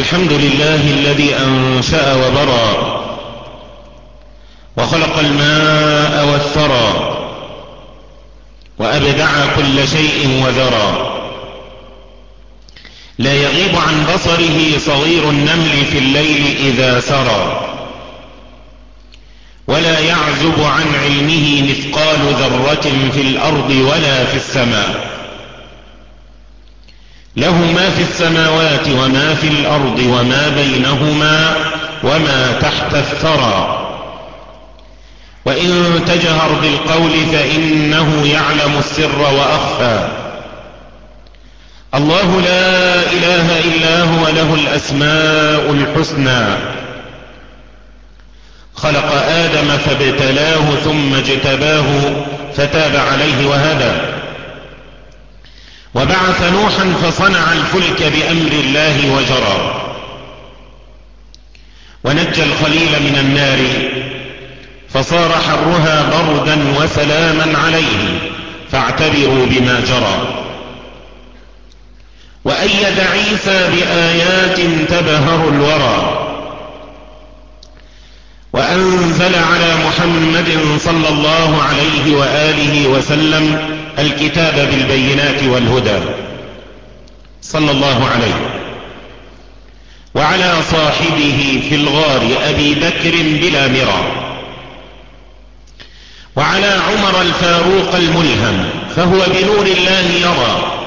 الحمد لله الذي أنشأ وبرى وخلق الماء والثرى وأبدع كل شيء وذرى. لا يغيب عن بصره صغير النمل في الليل إذا سرى. ولا يعزب عن علمه مثقال ذرة في الأرض ولا في السماء. له ما في السماوات وما في الأرض وما بينهما وما تحت الثرى. وإن تجهر بالقول فإنه يعلم السر وأخفى. الله لا إله إلا هو له الأسماء الحسنى. خلق آدم فابتلاه ثم اجتباه فتاب عليه وهدى. وبعث نوحا فصنع الفلك بأمر الله وجرى. ونجى الخليل من النار فصار حرها بردا وسلاما عليه فاعتبروا بما جرى. وأيد عيسى بآيات تبهر الورى. وأنزل على محمد صلى الله عليه وآله وسلم الكتاب بالبينات والهدى صلى الله عليه وعلى صاحبه في الغار أبي بكر بلا مرى وعلى عمر الفاروق الملهم فهو بنور الله يرى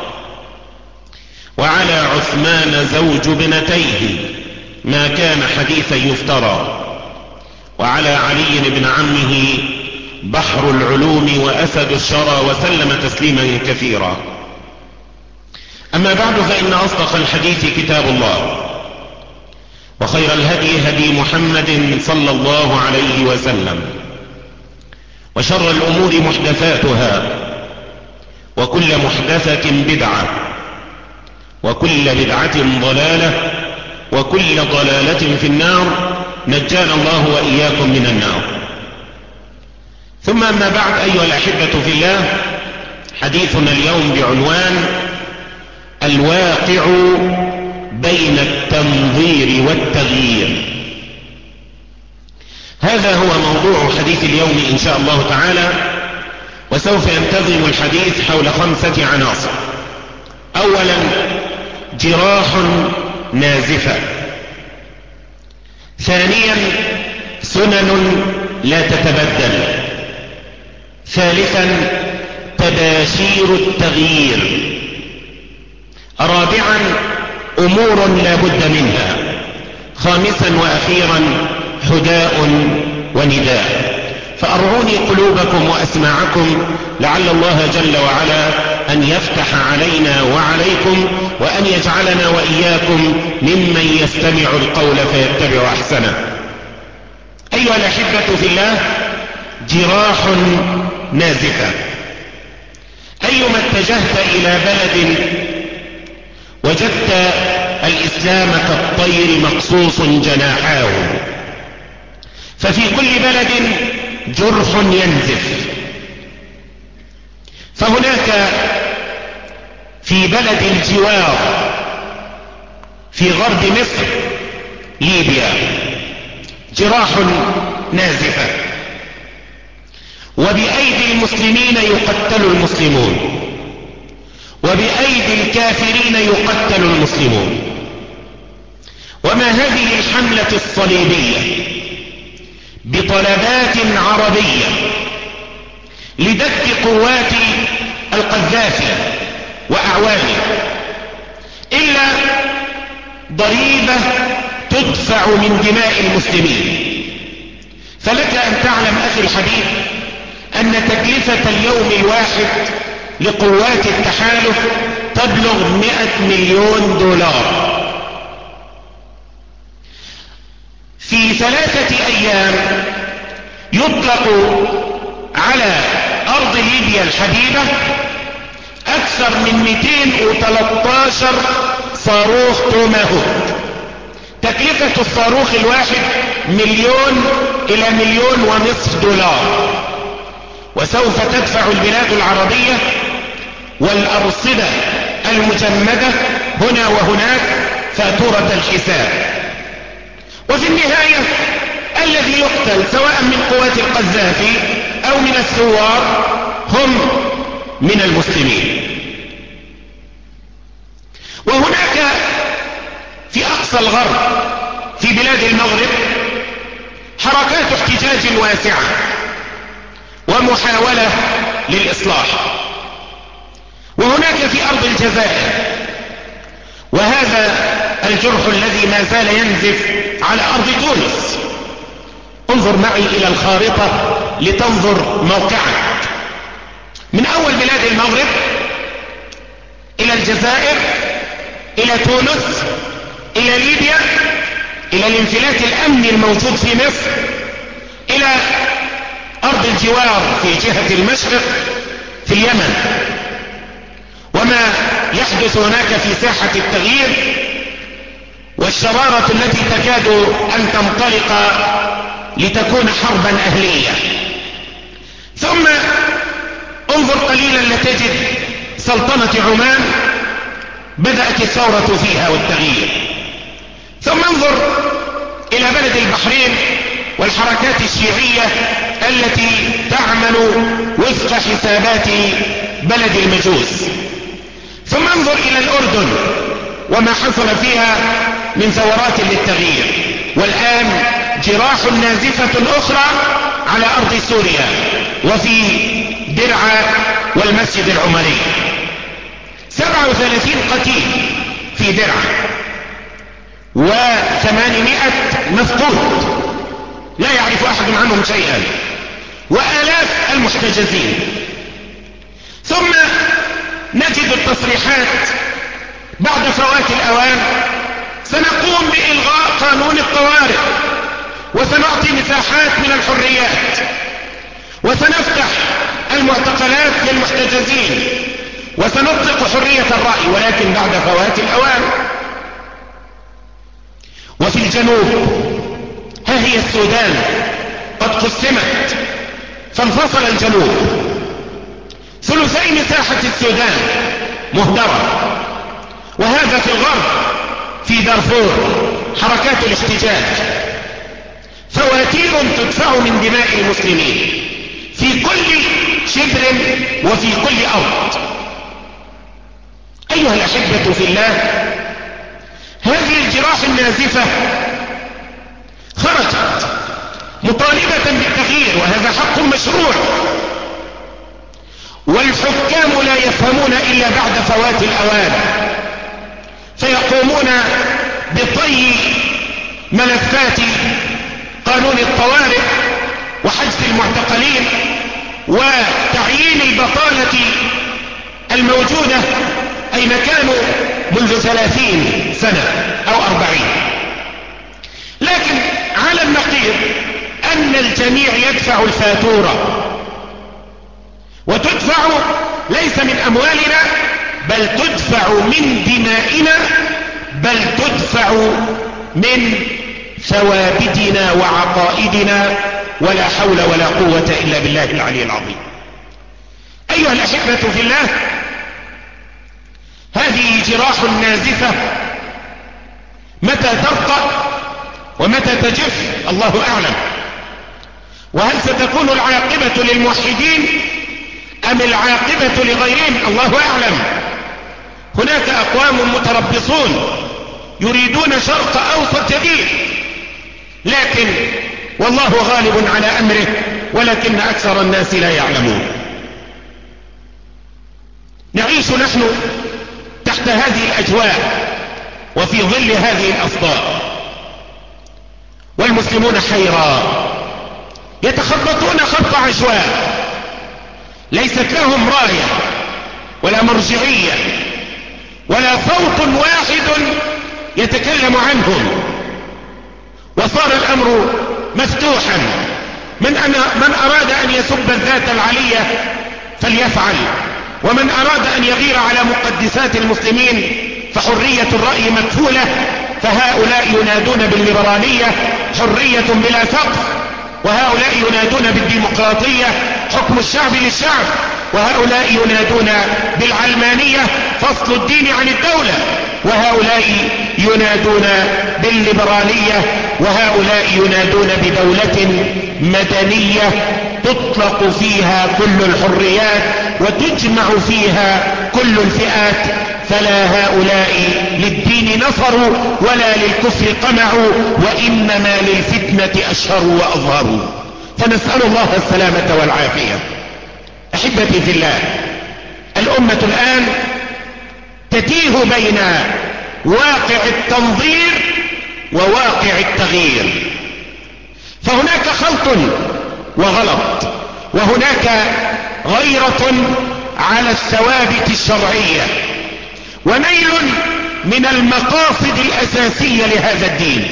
وعلى عثمان زوج ابنتيه ما كان حديثا يفترى وعلى علي بن عمه بحر العلوم وأسد الشرى وسلم تسليما كثيرا. أما بعد فإن أصدق الحديث كتاب الله وخير الهدي هدي محمد صلى الله عليه وسلم وشر الأمور محدثاتها وكل محدثة بدعة وكل بدعة ضلالة وكل ضلالة في النار. نجانا الله وإياكم من النار. ثم أما بعد أيها الأحبة في الله حديثنا اليوم بعنوان الواقع بين التنظير والتغيير. هذا هو موضوع حديث اليوم إن شاء الله تعالى وسوف ينتظم الحديث حول خمسة عناصر. أولا جراح نازفة. ثانيا سنن لا تتبدل. ثالثا تباشير التغيير. رابعا أمور لا بد منها. خامسا وأخيرا حداء ونداء فارعوني قلوبكم وأسماعكم لعل الله جل وعلا أن يفتح علينا وعليكم وأن يجعلنا وإياكم ممن يستمع القول فيتبع أحسنه. أيها الأحبة في الله جراح نازفة أيما اتجهت إلى بلد وجدت الإسلام كالطير مقصوص جناحاه ففي كل بلد جرح ينزف. فهناك في بلد الجوار في غرب مصر ليبيا جراح نازفة. وبأيدي المسلمين يقتل المسلمون. وبأيدي الكافرين يقتل المسلمون. وما هذه الحملة الصليبية؟ بطلبات عربية لدك قوات القذافي وأعوانه إلا ضريبة تدفع من دماء المسلمين. فلك أن تعلم أخي الحبيب أن تكلفة اليوم الواحد لقوات التحالف تبلغ مئة مليون دولار. في ثلاثة أيام يطلق على أرض ليبيا الحبيبة أكثر من 213 صاروخ توماهوك تكلفة الصاروخ الواحد مليون إلى مليون ونصف دولار. وسوف تدفع البلاد العربية والأرصدة المجمدة هنا وهناك فاتورة الحساب. وفي النهاية الذي يقتل سواء من قوات القذافي أو من الثوار هم من المسلمين. وهناك في أقصى الغرب في بلاد المغرب حركات احتجاج واسعة ومحاولة للإصلاح. وهناك في أرض الجزائر وهذا الجرح الذي ما زال ينزف على أرض تونس. انظر معي إلى الخارطة لتنظر موقعك. من أول بلاد المغرب إلى الجزائر إلى تونس إلى ليبيا إلى الانفلات الأمني الموجود في مصر إلى أرض الجوار في جهة المشرق في اليمن. وما يحدث هناك في ساحة التغيير والشرارة التي تكاد أن تنطلق لتكون حربا أهلية. ثم انظر قليلا لتجد سلطنة عمان بدأت الثورة فيها والتغيير. ثم انظر إلى بلد البحرين والحركات الشيعية التي تعمل وفق حسابات بلد المجوس. ثم انظر إلى الأردن وما حصل فيها من ثورات للتغيير. والآن جراح نازفة أخرى على أرض سوريا وفي درعا والمسجد العمري. 37 قتيل في درعا وثمانمائة مفقود. لا يعرف أحد عنهم شيئا. وآلاف المحتجزين. ثم نجد التصريحات بعد فوات الأوان سنقوم بإلغاء قانون الطوارئ وسنعطي مساحات من الحريات وسنفتح المعتقلات للمحتجزين وسنطلق حرية الرأي ولكن بعد فوات الأوان. وفي الجنوب ها هي السودان قد قسمت فانفصل الجنوب. ثلثي مساحة السودان مهدرة. وهذا في الغرب في دارفور حركات الاحتجاج. فواتير تدفع من دماء المسلمين في كل شبر وفي كل أرض. أيها الأحبة في الله هذه الجراح النازفة خرجت مطالبة بالتغيير وهذا حق مشروع. والحكام لا يفهمون إلا بعد فوات الأوان. فيقومون بطي ملفات قانون الطوارئ وحجز المعتقلين وتعيين البطالة الموجودة أين كانوا منذ ثلاثين سنة أو أربعين. لكن على النقيض أن الجميع يدفع الفاتورة. وتدفع ليس من أموالنا بل تدفع من دمائنا بل تدفع من ثوابتنا وعقائدنا ولا حول ولا قوة إلا بالله العلي العظيم. أيها الأحبة في الله هذه جراح نازفة. متى ترقى ومتى تجف؟ الله أعلم. وهل ستكون العاقبة للموحدين أم العاقبة لغيرهم؟ الله أعلم. هناك أقوام متربصون يريدون شرق أوسط جديد. لكن والله غالب على أمره ولكن أكثر الناس لا يعلمون. نعيش نحن تحت هذه الأجواء وفي ظل هذه الأصدار والمسلمون حيرا يتخبطون خط عشواء. ليست لهم راية ولا مرجعية ولا صوت واحد يتكلم عنهم. وصار الأمر مفتوحا. من, أنا من أراد أن يسب الذات العلية فليفعل. ومن أراد أن يغير على مقدسات المسلمين فحرية الرأي مكفولة. فهؤلاء ينادون بالليبرالية حرية بلا سقف. وهؤلاء ينادون بالديمقراطية حكم الشعب للشعب. وهؤلاء ينادون بالعلمانية فصل الدين عن الدولة. وهؤلاء ينادون بالليبرالية وهؤلاء ينادون بدولة مدنية تطلق فيها كل الحريات وتجمع فيها كل الفئات. فلا هؤلاء للدين نصروا ولا للكفر قمعوا وإنما للفتنة أشهروا وأظهروا فنسأل الله السلامة والعافية. أحبتي في الله الأمة الآن تتيه بين واقع التنظير وواقع التغيير. فهناك خلط وغلط وهناك غيرة على الثوابت الشرعية. ونيل من المقاصد الأساسية لهذا الدين.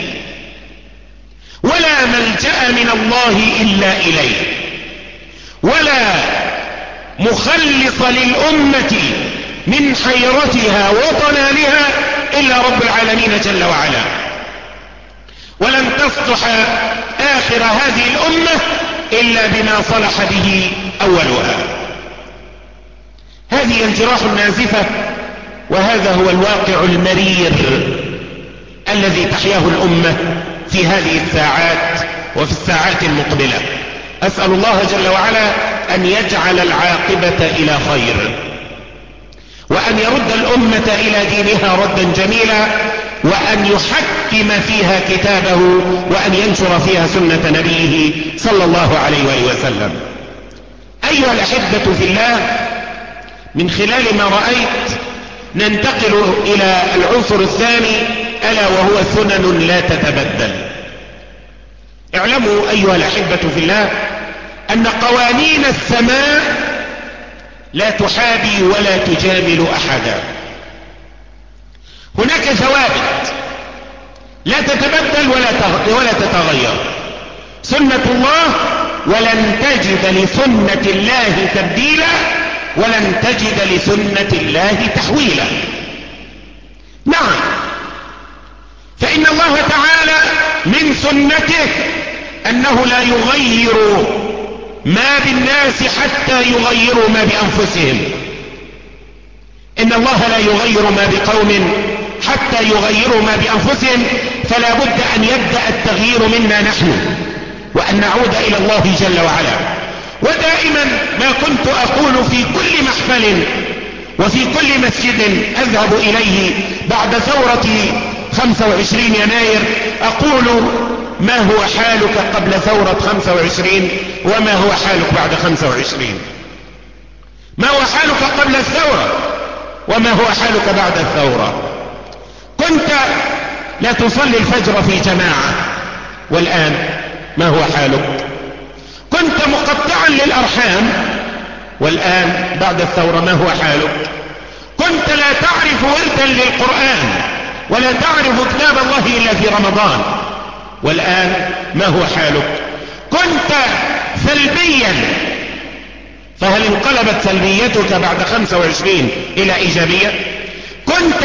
ولا ملجأ من الله إلا إليه. ولا مخلص للأمة من حيرتها وضلالها إلا رب العالمين جل وعلا. ولن تصلح آخر هذه الأمة إلا بما صلح به أولها. هذه الجراح النازفة وهذا هو الواقع المرير الذي تحياه الأمة في هذه الساعات وفي الساعات المقبلة. أسأل الله جل وعلا أن يجعل العاقبة إلى خير وأن يرد الأمة إلى دينها ردا جميلا وأن يحكم فيها كتابه وأن ينشر فيها سنة نبيه صلى الله عليه وآله وسلم. أيها الأحبة في الله من خلال ما رأيت ننتقل إلى العنصر الثاني ألا وهو سنن لا تتبدل. اعلموا أيها الأحبة في الله أن قوانين السماء لا تحابي ولا تجامل أحدا. هناك ثوابت. لا تتبدل ولا ولا تتغير. سنة الله ولن تجد لسنة الله تبديلا ولن تجد لسنة الله تحويلا. نعم. فإن الله تعالى من سنته أنه لا يغير ما بالناس حتى يغيروا ما بأنفسهم. إن الله لا يغير ما بقوم حتى يغيروا ما بأنفسهم فلا بد أن يبدأ التغيير منا نحن وأن نعود إلى الله جل وعلا. ودائما ما كنت أقول في كل محفل وفي كل مسجد أذهب إليه بعد ثورة 25 يناير أقول ما هو حالك قبل ثورة 25 وما هو حالك بعد 25 ما هو حالك قبل الثورة وما هو حالك بعد الثورة؟ كنت لا تصلي الفجر في جماعة والآن ما هو حالك؟ كنت مقطعا للأرحام. والآن بعد الثورة ما هو حالك؟ كنت لا تعرف وردا للقرآن ولا تعرف كتاب الله إلا في رمضان. والآن ما هو حالك؟ كنت سلبيا. فهل انقلبت سلبيتك بعد 25 إلى إيجابية؟ كنت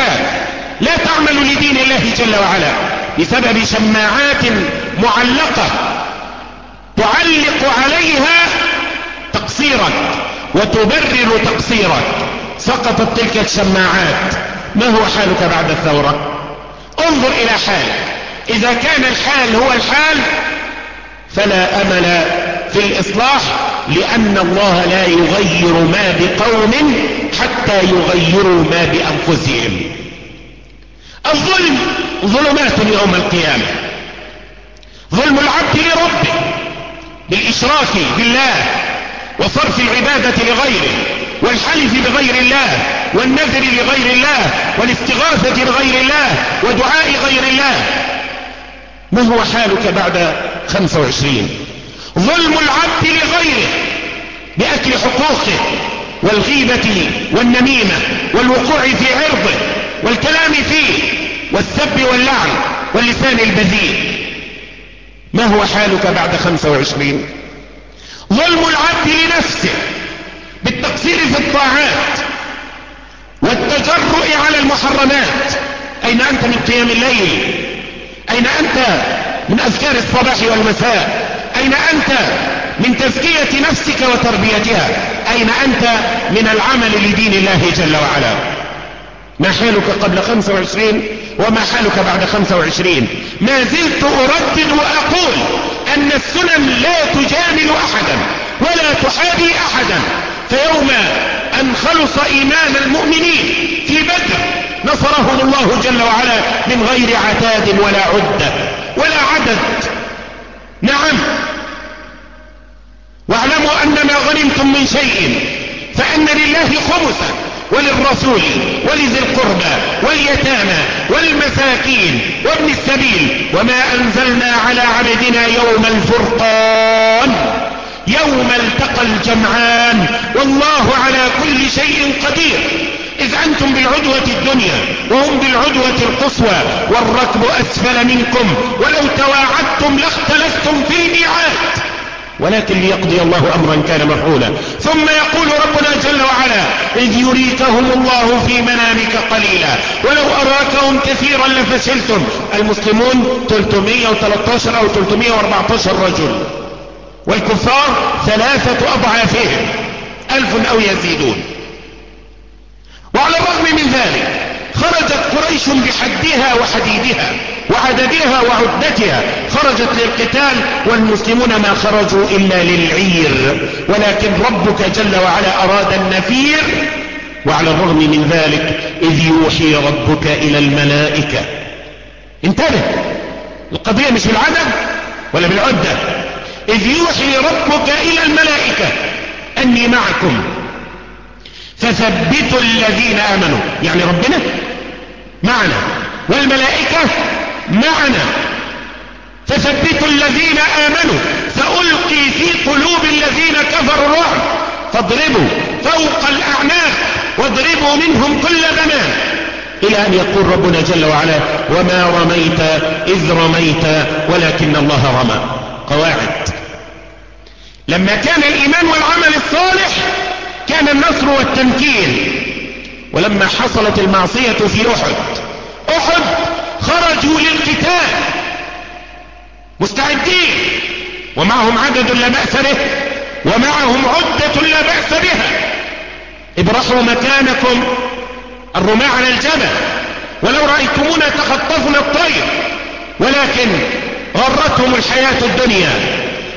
لا تعمل لدين الله جل وعلا بسبب شماعات معلقة تعلق عليها تقصيرك وتبرر تقصيرك سقطت تلك الشماعات. ما هو حالك بعد الثورة؟ انظر إلى حالك. إذا كان الحال هو الحال فلا أمل في الإصلاح لأن الله لا يغير ما بقوم حتى يغيروا ما بأنفسهم. الظلم ظلمات يوم القيامة. ظلم العبد لربه. بالإشراك بالله وصرف العبادة لغيره والحلف بغير الله والنذر لغير الله والاستغاثة بغير الله ودعاء غير الله. ما هو حالك بعد 25 ظلم العبد لغيره بأكل حقوقه والغيبة والنميمة والوقوع في عرضه والكلام فيه والسب واللعن واللسان البذيء. ما هو حالك بعد 25 ظلم العبد لنفسه بالتقصير في الطاعات والتجرؤ على المحرمات. أين أنت من قيام الليل؟ أين أنت من أذكار الصباح والمساء؟ أين أنت من تزكية نفسك وتربيتها؟ أين أنت من العمل لدين الله جل وعلا؟ ما حالك قبل 25 وما حالك بعد 25 ما زلت أردد وأقول أن السنن لا تجامل أحدا ولا تحابي أحدا. فيوم أن خلص إيمان المؤمنين في بدر نصرهم الله جل وعلا من غير عتاد ولا عدة ولا عدد. نعم. واعلموا أن ما غنمتم من شيء فأن لله خمسا وللرسول ولذي القربى واليتامى والمساكين وابن السبيل وما أنزلنا على عبدنا يوم الفرقان يوم التقى الجمعان والله على كل شيء قدير إذ أنتم بالعدوة الدنيا وهم بالعدوة القصوى والركب أسفل منكم ولو تواعدتم لاختلفتم في الميعاد ولكن ليقضي الله أمرا كان مفعولا. ثم يقول ربنا جل وعلا إذ يريكهم الله في منامك قليلا. ولو أراكهم كثيرا لفشلتم. المسلمون 313 أو 314 رجل. والكفار ثلاثة أضعافهم. ألف أو يزيدون. وعلى الرغم من ذلك خرجت قريش بحدها وحديدها وعددها وعدتها. خرجت للقتال والمسلمون ما خرجوا إلا للعير. ولكن ربك جل وعلا أراد النفير. وعلى الرغم من ذلك إذ يوحي ربك إلى الملائكة. انتبه. القضية مش بالعدد ولا بالعدة. إذ يوحي ربك إلى الملائكة. أني معكم. فثبتوا الذين آمنوا. يعني ربنا معنا. والملائكة معنا. فثبتوا الذين آمنوا. سألقي في قلوب الذين كفروا الرعب. فاضربوا فوق الأعناق واضربوا منهم كل بنان. إلى أن يقول ربنا جل وعلا وما رميت إذ رميت ولكن الله رمى. قواعد. لما كان الإيمان والعمل الصالح كان النصر والتمكين. ولما حصلت المعصية في أحد أحد خرجوا للقتال. مستعدين. ومعهم عدد لا بأس به ومعهم عدة لا بأس بها. ابرحوا مكانكم الرماة على الجبل. ولو رأيتمونا تخطفنا الطير. ولكن غرتهم الحياة الدنيا.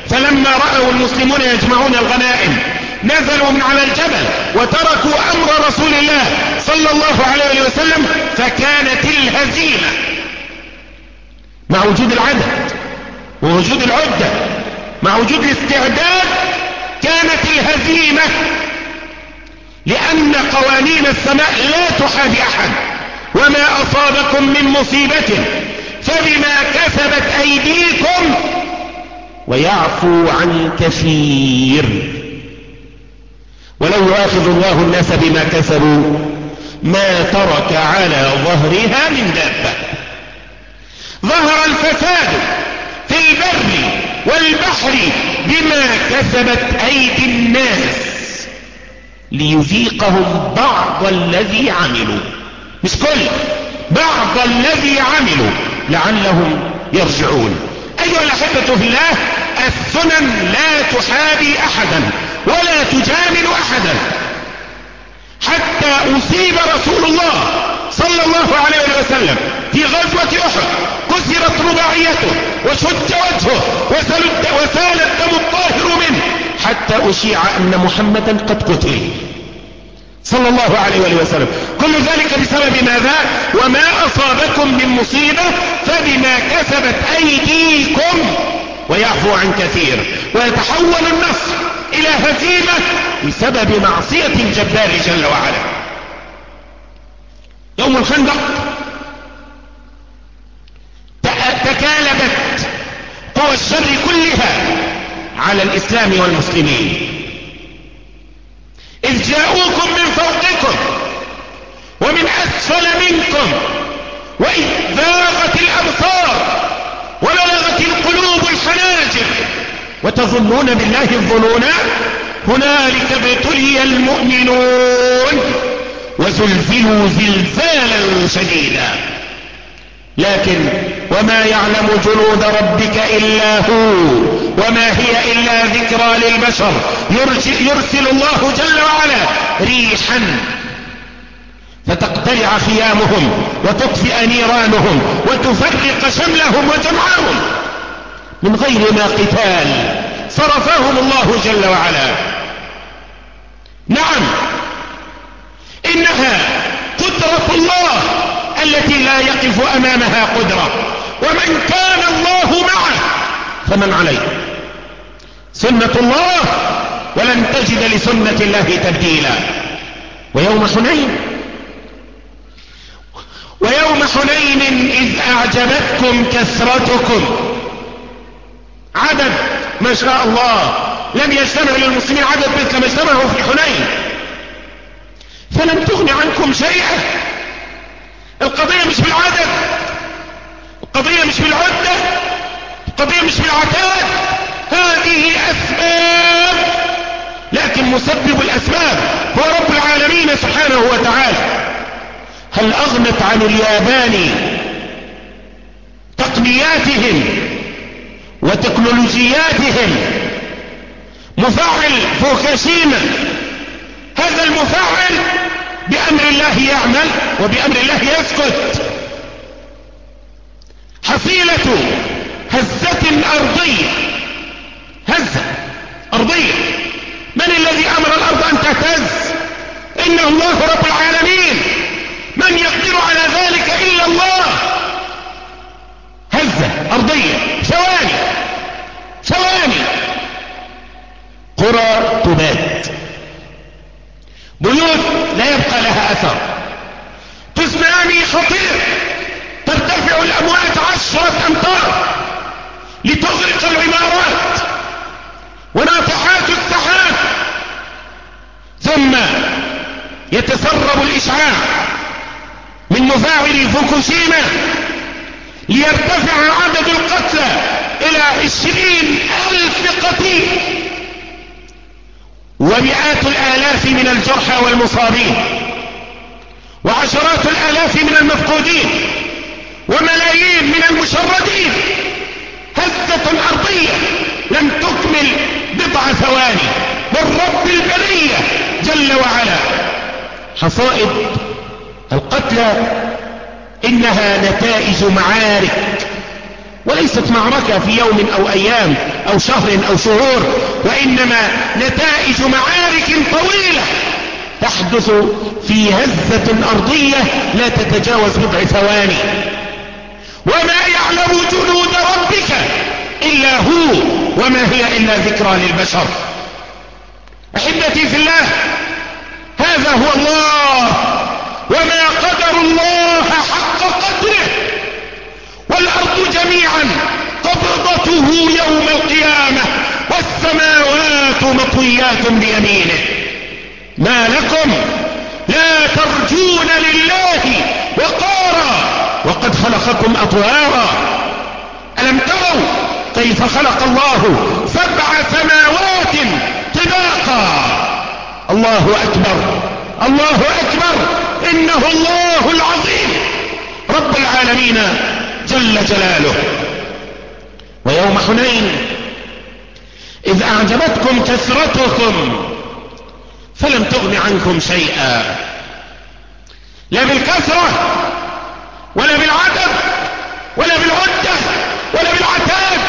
فلما رأوا المسلمون يجمعون الغنائم نزلوا من على الجبل وتركوا أمر رسول الله صلى الله عليه وسلم فكانت الهزيمة. مع وجود العدد ووجود العدة مع وجود الاستعداد كانت الهزيمة. لأن قوانين السماء لا تحابي أحد. وما أصابكم من مصيبة فبما كسبت أيديكم ويعفو عن كثير. ولو يؤاخذ الله الناس بما كسبوا ما ترك على ظهرها من دابة. ظهر الفساد في البر والبحر بما كسبت أيدي الناس ليذيقهم بعض الذي عملوا. مش كل بعض الذي عملوا لعلهم يرجعون. أيها الأحبة في الله السنن لا تحابي أحدا. ولا تجامل أحدا. حتى أصيب رسول الله صلى الله عليه وسلم في غزوة أحد كسرت رباعيته وشد وجهه وسال الدم الطاهر منه حتى أشيع أن محمدا قد قتل. صلى الله عليه وسلم. كل ذلك بسبب ماذا؟ وما أصابكم من مصيبة فبما كسبت أيديكم ويعفو عن كثير. ويتحول النصر إلى هزيمة بسبب معصية الجبار جل وعلا. يوم الخندق تكالبت قوى الشر كلها على الإسلام والمسلمين. إذ جاءوكم من فوقكم ومن أسفل منكم وإذ ذاغت الأبصار وبلغت القلوب الحناجر. وتظنون بالله الظنون هنالك ابتلي المؤمنون وزلزلوا زلزالا شديدا. لكن وما يعلم جنود ربك إلا هو وما هي إلا ذكرى للبشر. يرسل الله جل وعلا ريحا فتقتلع خيامهم وتطفئ نيرانهم وتفرق شملهم وجمعهم. من غير ما قتال صرفهم الله جل وعلا. نعم. إنها قدرة الله التي لا يقف أمامها قدرة. ومن كان الله معه فمن عليه. سنة الله ولن تجد لسنة الله تبديلا. ويوم حنين. ويوم حنين إذ أعجبتكم كثرتكم. عدد ما شاء الله. لم يجتمع للمسلمين عدد مثل ما اجتمعوا في حنين فلم تغن عنكم شيئا. القضية مش بالعدد. القضية مش بالعدة. القضية مش بالعتاد. هذه أسباب. لكن مسبب الأسباب هو رب العالمين سبحانه وتعالى. هل أغنت عن اليابان تقنياتهم وتكنولوجياتهم. مفاعل فوكاشيما هذا المفاعل بأمر الله يعمل وبأمر الله يسكت. حصيلة هزة أرضية. هزة أرضية. من الذي أمر الأرض أن تهتز؟ إنه الله رب العالمين. من يقدر على ذلك إلا الله. أرضية. ثواني. ثواني. قرى تبات بيوت لا يبقى لها أثر. تسمعني خطير. ترتفع الأموات عشرة أمتار لتغرق العمارات. وناطحات السحاب. ثم يتسرب الإشعاع من مفاعل فوكوشيما ليرتفع عدد القتلى إلى عشرين ألف قتيل ومئات الآلاف من الجرحى والمصابين وعشرات الآلاف من المفقودين وملايين من المشردين. هزة أرضية لم تكمل بضع ثواني. والرب البرية جل وعلا. حصائد القتلى إنها نتائج معارك. وليست معركة في يوم أو أيام أو شهر أو شهور وإنما نتائج معارك طويلة تحدث في هزة أرضية لا تتجاوز بضع ثواني. وما يعلم جنود ربك إلا هو وما هي إلا ذكرى للبشر. أحبتي في الله هذا هو الله. وما قدر الله حق قدره. والأرض جميعا قبضته يوم القيامة والسماوات مطويات بيمينه. ما لكم لا ترجون لله وقارا. وقد خلقكم أطوارا. ألم تروا كيف خلق الله سبع سماوات طباقا؟ الله أكبر. الله أكبر. إنه الله العظيم. رب العالمين جل جلاله. ويوم حنين. إذ أعجبتكم كثرتكم. فلم تغن عنكم شيئا. لا بالكثرة ولا بالعدد ولا بالعدة ولا بالعتاد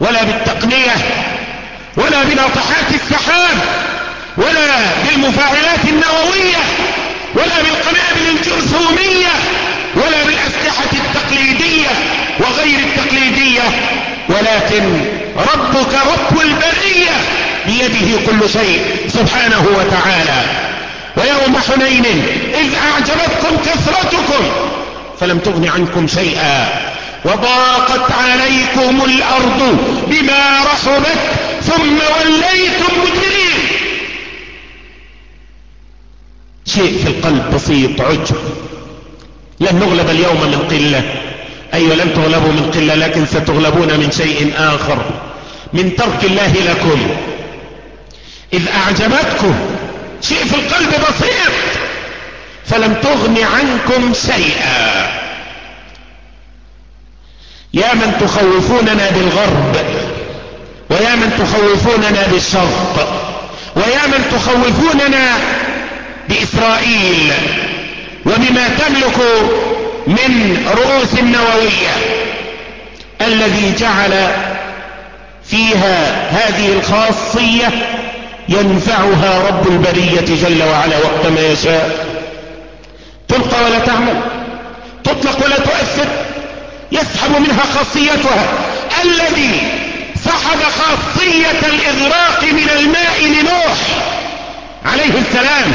ولا بالتقنية ولا بناطحات السحاب. ولا بالمفاعلات النووية ولا بالقنابل الجرثومية ولا بالأسلحة التقليدية وغير التقليدية. ولكن ربك رب البرية بيده كل شيء سبحانه وتعالى. ويوم حنين إذ أعجبتكم كثرتكم فلم تغن عنكم شيئا. وضاقت عليكم الأرض بما رحبت ثم وليتم مدبرين شيء في القلب بسيط عجب. لن نغلب اليوم من قلة. أيوة لن تغلبوا من قلة لكن ستغلبون من شيء آخر. من ترك الله لكم. إذ أعجبتكم. شيء في القلب بسيط. فلم تغن عنكم شيئا. يا من تخوفوننا بالغرب ويا من تخوفوننا بالشرق ويا من تخوفوننا بإسرائيل وبما تملك من رؤوس نووية الذي جعل فيها هذه الخاصية ينفعها رب البرية جل وعلا وقت ما يشاء. تلقى ولا تعمل تطلق ولا تؤثر يسحب منها خاصيتها. الذي سحب خاصية الإغراق من الماء لنوح عليه السلام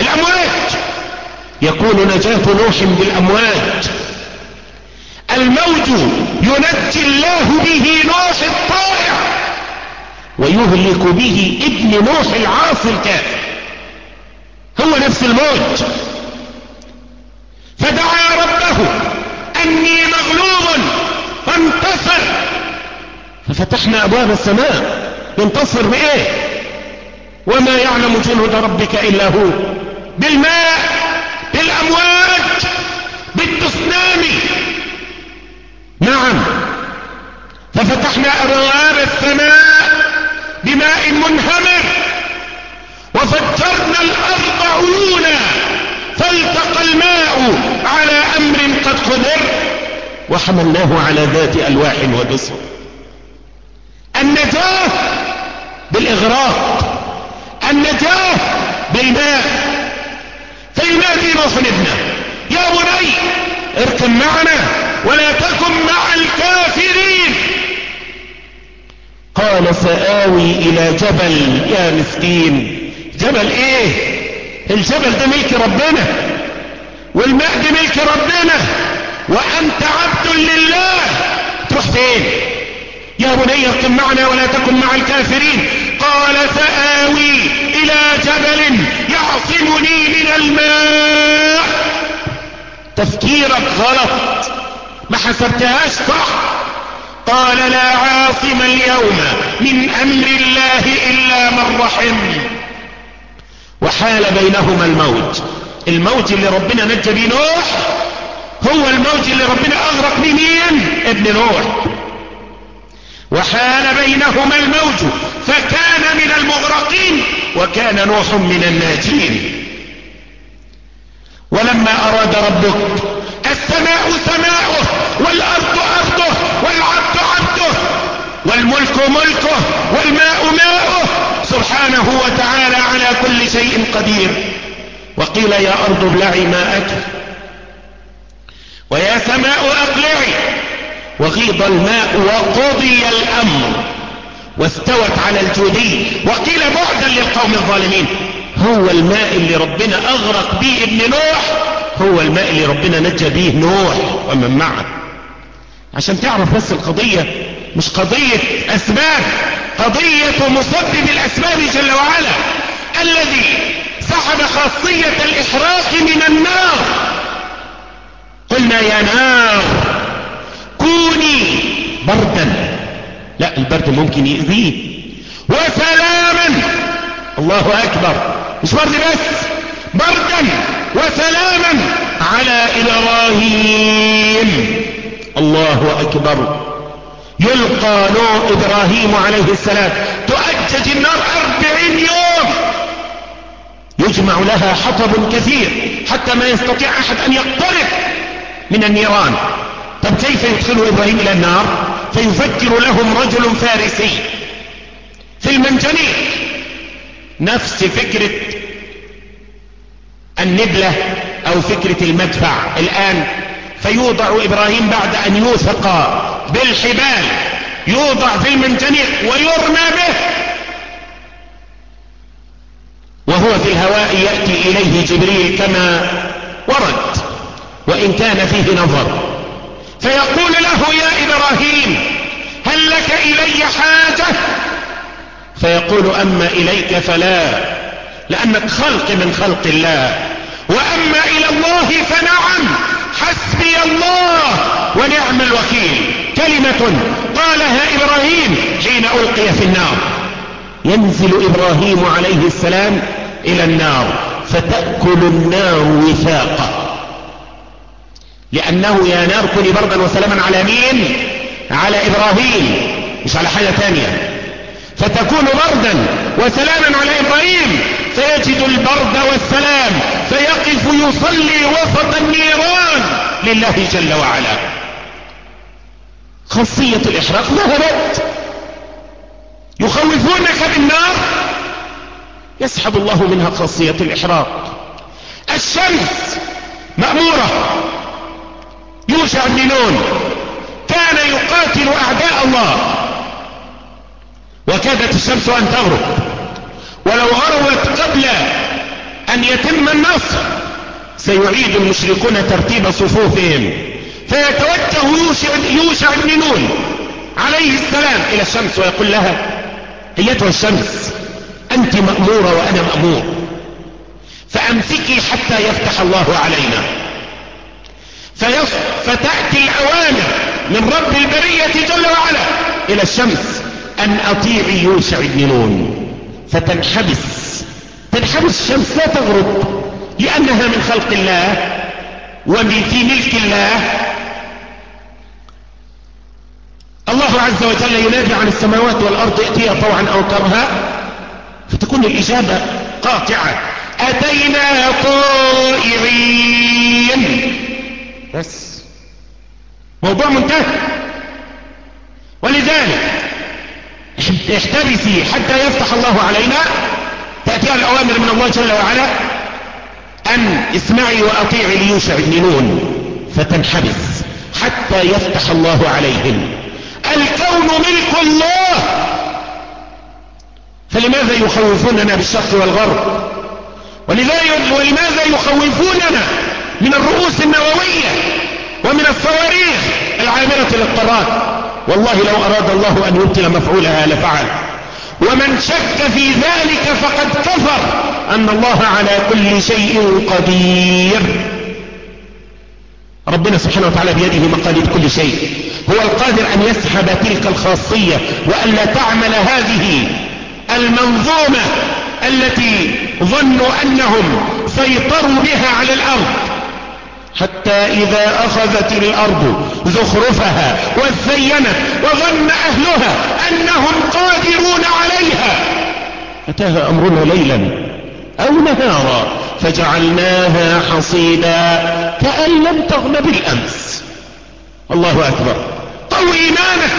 الأمواج يكون نجاة نوح بالأمواج الموج ينجي الله به نوح الطائع ويهلك به ابن نوح العاصي الكافر. هو نفس الموج. فدعا ربه أني مغلوب فانتصر. ففتحنا أبواب السماء. ينتصر بإيه؟ وما يعلم جنود ربك إلا هو. بالماء بالأمواج بالتصنام نعم. ففتحنا أبواب السماء بماء منهمر وفجرنا الأرض عيونا فالتقى الماء على أمر قد قدر وحملناه على ذات ألواح ودسر. النجاة بالإغراق النجاة بالماء. فينادي نوح ابنه يا بني اركب معنا ولا تكن مع الكافرين. قال سآوي إلى جبل يا مسكين. جبل إيه؟ الجبل ده ملك ربنا والماء ده ملك ربنا وأنت عبد لله. تروح فين؟ يا بني اركب معنا ولا تكن مع الكافرين. قال سآوي إلى جبل يعصمني من الماء. تفكيرك غلط. ما حسبتهاش صح. قال لا عاصم اليوم من أمر الله إلا من رحم. وحال بينهما الموج. الموج اللي ربنا نجى بيه نوح هو الموج اللي ربنا أغرق به مين؟ ابن نوح. وحال بينهما الموج فكان من المغرقين وكان نوح من الناجين. ولما أراد ربك السماء سماؤه والأرض أرضه والعبد عبده والملك ملكه والماء ماؤه سبحانه وتعالى على كل شيء قدير. وقيل يا أرض ابلعي ماءك. ويا سماء أقلعي. وغيض الماء وقضي الأمر واستوت على الجودي وقيل بعدا للقوم الظالمين هو الماء اللي ربنا أغرق به ابن نوح هو الماء اللي ربنا نجى به نوح ومن معه. عشان تعرف بس القضية مش قضية أسباب قضية مسبب الأسباب جل وعلا. الذي سحب خاصية الإحراق من النار. قلنا يا نار. كوني بردا. لا البرد ممكن يؤذيه وسلاما. الله أكبر. مش برد بس. بردا وسلاما على إبراهيم. الله أكبر. يلقى نوع إبراهيم عليه السلام. تؤجج النار أربعين يوم. يجمع لها حطب كثير حتى ما يستطيع أحد أن يقترب من النيران. طب كيف يدخل إبراهيم إلى النار؟ فيفكر لهم رجل فارسي في المنجنيق نفس فكرة النبلة أو فكرة المدفع. الآن فيوضع إبراهيم بعد أن يوثق بالحبال. يوضع في المنجنيق ويرمى به. وهو في الهواء يأتي إليه جبريل كما ورد. وإن كان فيه نظر. فيقول له يا إبراهيم هل لك إلي حاجة؟ فيقول أما إليك فلا لأنك خلق من خلق الله. وأما إلى الله فنعم حسبي الله ونعم الوكيل. كلمة قالها إبراهيم حين ألقي في النار. ينزل إبراهيم عليه السلام إلى النار فتأكل النار وثاقه لأنه يا نار كوني بردا وسلاما على مين؟ على إبراهيم. مش على حاجة تانية. فتكون بردا وسلاما على إبراهيم. فيجد البرد والسلام. فيقف يصلي وسط النيران. لله جل وعلا. خاصية الإحراق ذهبت. يخوفونك بالنار. يسحب الله منها خاصية الإحراق. الشمس مأمورة. يوشع بن نون كان يقاتل أعداء الله. وكادت الشمس أن تغرب. ولو غربت قبل أن يتم النصر سيعيد المشركون ترتيب صفوفهم. فيتوجه يوشع, يوشع بن نون عليه السلام إلى الشمس ويقول لها أيتها الشمس أنت مأمورة وأنا مأمور. فأمسكي حتى يفتح الله علينا. فتأتي الاوامر من رب البرية جل وعلا. إلى الشمس أن اطيعي يوشع بن نون. فتنحبس. تنحبس الشمس لا تغرب. لأنها من خلق الله ومن في ملك الله. الله عز وجل ينادي عن السماوات والأرض ائتيا طوعا أو كرها. فتكون الإجابة قاطعة. أتينا طائعين. بس. موضوع منتهي. ولذلك احتبسي حتى يفتح الله علينا تأتيها الأوامر من الله جل وعلا أن اسمعي وأطيعي ليوشع بن نون فتنحبس حتى يفتح الله عليهم. الكون ملك الله. فلماذا يخوفوننا بالشرق والغرب؟ ولماذا يخوفوننا؟ من الرؤوس النووية ومن الصواريخ العامرة للطرات والله لو أراد الله أن يبطل مفعولها لفعل. ومن شك في ذلك فقد كفر أن الله على كل شيء قدير. ربنا سبحانه وتعالى بيده مقاليد كل شيء. هو القادر أن يسحب تلك الخاصية وألا تعمل هذه المنظومة التي ظنوا أنهم سيطروا بها على الأرض. حتى إذا أخذت الأرض زخرفها وزينت وظن أهلها أنهم قادرون عليها. أتاها أمرنا ليلا أو نهارا فجعلناها حصيدا كأن لم تغن بالأمس. الله أكبر. قو إيمانك.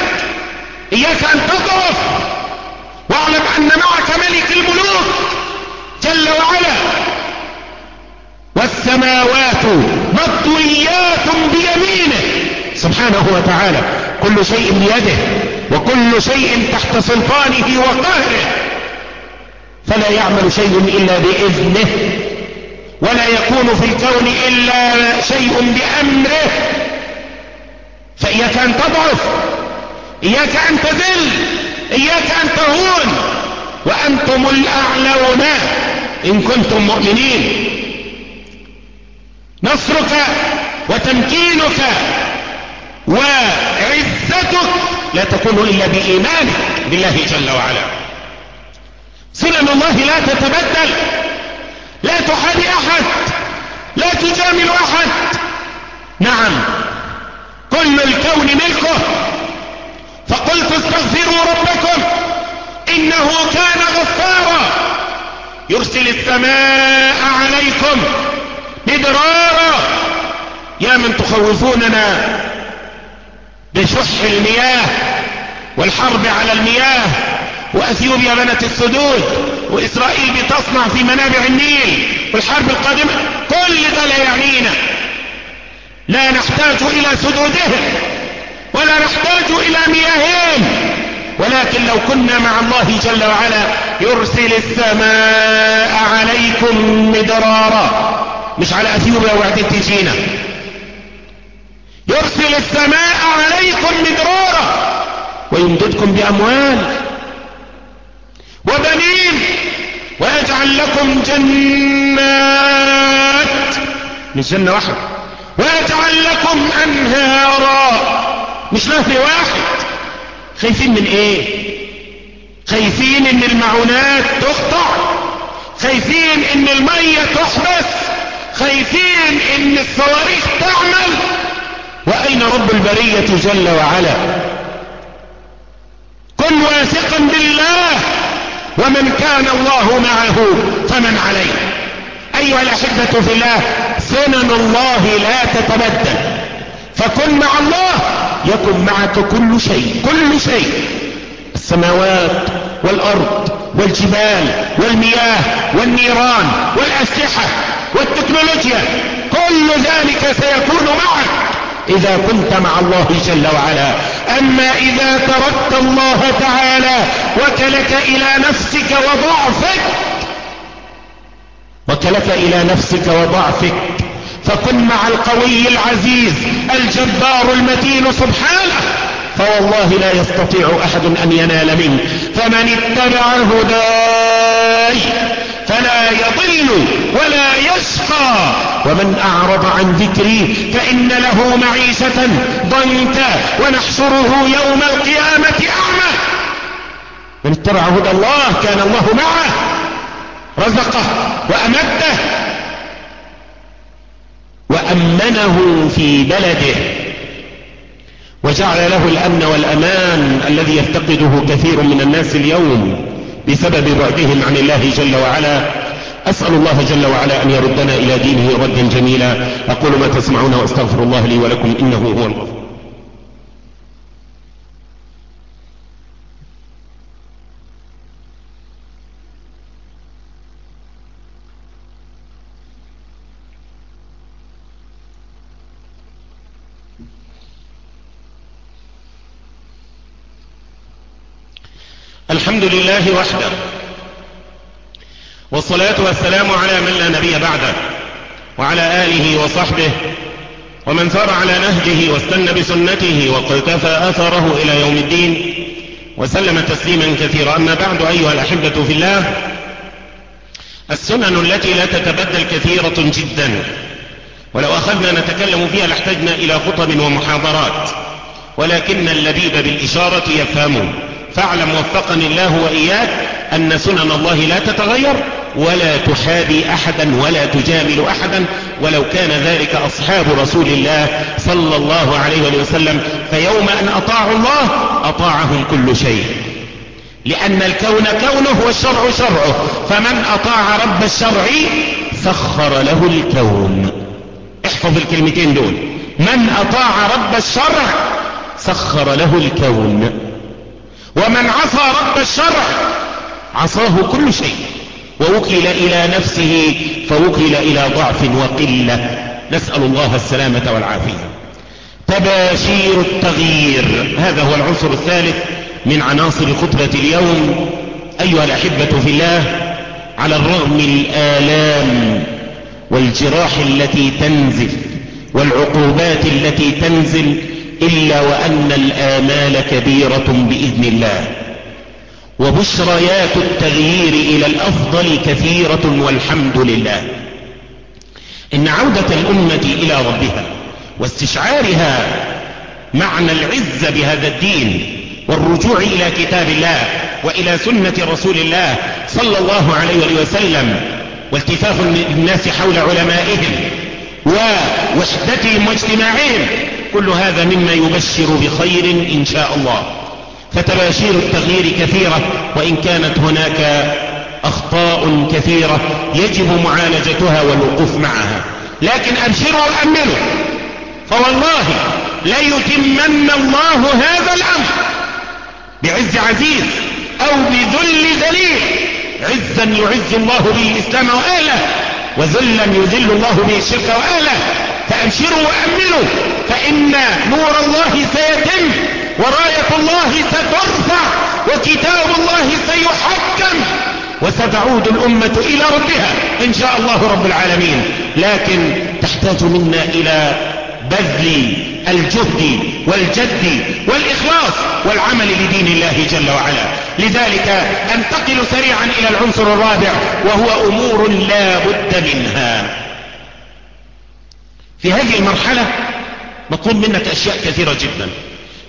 إياك أن تضعف واعلم أن معك ملك الملوك. جل وعلا. والسماوات مطويات بيمينه. سبحانه وتعالى كل شيء بيده وكل شيء تحت سلطانه وقهره. فلا يعمل شيء إلا بإذنه ولا يكون في الكون إلا شيء بأمره. فإياك أن تضعف إياك أن تذل إياك أن تهون وأنتم الأعلون. إن كنتم مؤمنين نصرك وتمكينك وعزتك لا تكون إلا بإيمانك بالله جل وعلا. سنن الله لا تتبدل. لا تحادي أحد. لا تجامل أحد. نعم. كل الكون ملكه. فقلت استغفروا ربكم. إنه كان غفارا. يرسل السماء عليكم. مدرارا يا من تخوفوننا بشح المياه والحرب على المياه وأثيوبيا بنت السدود وإسرائيل بتصنع في منابع النيل والحرب القادمة. كل ده لا يعنينا. لا نحتاج إلى سدودهم ولا نحتاج إلى مياههم. ولكن لو كنا مع الله جل وعلا يرسل السماء عليكم مدرارا. مش على اثيوبيا وبعدين تجينا يرسل السماء عليكم مدرارا ويمددكم بأموال وبنين ويجعل لكم جنات. مش جنة واحدة ويجعل لكم أنهارا. مش نهر واحد. خايفين من إيه؟ خايفين إن المعونات تقطع. خايفين إن المية تحبس. خايفين إن الصواريخ تعمل وأين رب البرية جل وعلا؟ كن واثقا بالله ومن كان الله معه فمن عليه. أيها الأحبة في الله سنن الله لا تتبدل. فكن مع الله يكن معك كل شيء كل شيء. السماوات والأرض والجبال والمياه والنيران والأسلحة. والتكنولوجيا. كل ذلك سيكون معك إذا كنت مع الله جل وعلا. أما إذا تركت الله تعالى وكلك إلى نفسك وضعفك وكلك إلى نفسك وضعفك فكن مع القوي العزيز الجبار المتين سبحانه. فوالله لا يستطيع أحد أن ينال منه. فمن اتبع هداي فلا يضل ولا يشقى ومن أعرض عن ذكري فإن له معيشة ضنكا ونحشره يوم القيامة أعمى. من اتبع هدى الله كان الله معه رزقه وأمده وأمنه في بلده وجعل له الأمن والأمان الذي يفتقده كثير من الناس اليوم. بسبب بعدهم عن الله جل وعلا. أسأل الله جل وعلا أن يردنا إلى دينه ردا جميلا. أقول ما تسمعون وأستغفر الله لي ولكم إنه هو الغفور الحمد لله وحده. والصلاة والسلام على من لا نبي بعده وعلى آله وصحبه ومن سار على نهجه واستنى بسنته واقتفى أثره إلى يوم الدين وسلم تسليما كثيرا. أما بعد أيها الأحبة في الله السنن التي لا تتبدل كثيرة جدا. ولو أخذنا نتكلم فيها لاحتجنا إلى خطب ومحاضرات ولكن اللبيب بالإشارة يفهم فاعلم وفقني الله وإياك أن سنن الله لا تتغير ولا تحابي أحدا ولا تجامل أحدا ولو كان ذلك أصحاب رسول الله صلى الله عليه وسلم فيوم أن أطاعوا الله أطاعهم كل شيء لأن الكون كونه والشرع شرعه فمن أطاع رب الشرع سخر له الكون احفظ الكلمتين دول من أطاع رب الشرع سخر له الكون ومن عصى رب الشرع عصاه كل شيء ووكل إلى نفسه فوكل إلى ضعف وقلة. نسأل الله السلامة والعافية. تباشير التغيير هذا هو العنصر الثالث من عناصر خطبة اليوم. أيها الأحبة في الله على الرغم الآلام والجراح التي تنزف والعقوبات التي تنزل إلا وأن الآمال كبيرة بإذن الله. وبشريات التغيير إلى الأفضل كثيرة والحمد لله. إن عودة الأمة إلى ربها واستشعارها معنى العزة بهذا الدين والرجوع إلى كتاب الله وإلى سنة رسول الله صلى الله عليه وسلم والتفاف الناس حول علمائهم ووحدتهم واجتماعهم كل هذا مما يبشر بخير إن شاء الله. فتباشير التغيير كثيرة وإن كانت هناك أخطاء كثيرة يجب معالجتها والوقوف معها. لكن أبشروا وأمنوا فوالله ليتمن الله هذا الأمر بعز عزيز أو بذل ذليل. عزا يعز الله به الإسلام وأهله وذلا يذل الله به الشرك وأهله. فأبشروا وأمنوا فإن نور الله سيتم وراية الله سترفع وكتاب الله سيحكم وستعود الأمة إلى ربها إن شاء الله رب العالمين. لكن تحتاج منا إلى بذل الجهد والجد والإخلاص والعمل لدين الله جل وعلا. لذلك أنتقل سريعا إلى العنصر الرابع وهو أمور لا بد منها. في هذه المرحلة مطلوب منك أشياء كثيرة جدا.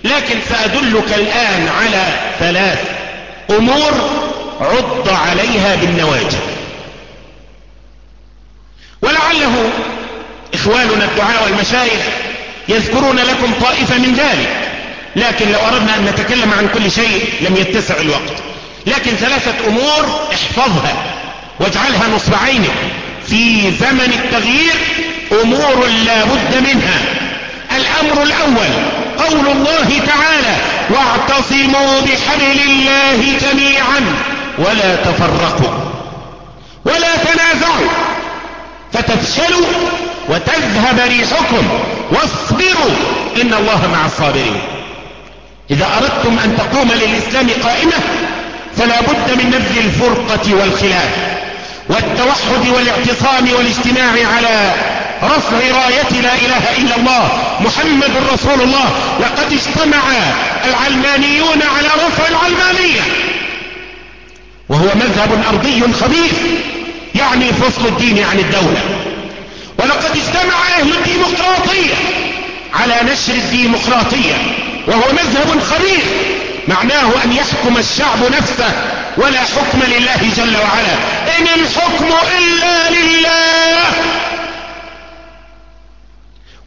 لكن سأدلك الآن على ثلاث أمور عض عليها بالنواجذ. ولعله إخواننا الدعاء والمشايخ يذكرون لكم طائفة من ذلك. لكن لو أردنا أن نتكلم عن كل شيء لم يتسع الوقت. لكن ثلاثة أمور احفظها واجعلها نصب عينك. في زمن التغيير أمور لا بد منها. الأمر الأول قول الله تعالى واعتصموا بحبل الله جميعا ولا تفرقوا ولا تنازعوا فتفشلوا وتذهب ريحكم واصبروا إن الله مع الصابرين. إذا أردتم أن تقوم للإسلام قائمة فلا بد من نبذ الفرقة والخلاف. والتوحد والاعتصام والاجتماع على رفع راية لا إله إلا الله محمد رسول الله. لقد اجتمع العلمانيون على رفع العلمانية وهو مذهب أرضي خبيث يعني فصل الدين عن الدولة. ولقد اجتمع أهل الديمقراطية على نشر الديمقراطية وهو مذهب خبيث. معناه أن يحكم الشعب نفسه ولا حكم لله جل وعلا. إن الحكم إلا لله.